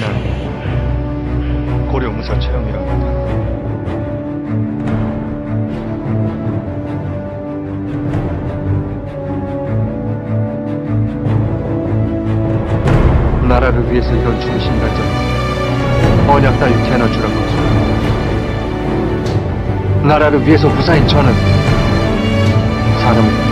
난 고려 무사 최영이라고 한다. 나라를 위해서 이런 중심발전 언약 따위 개나 주라고 하소. 나라를 위해서 후사인 저는 사람을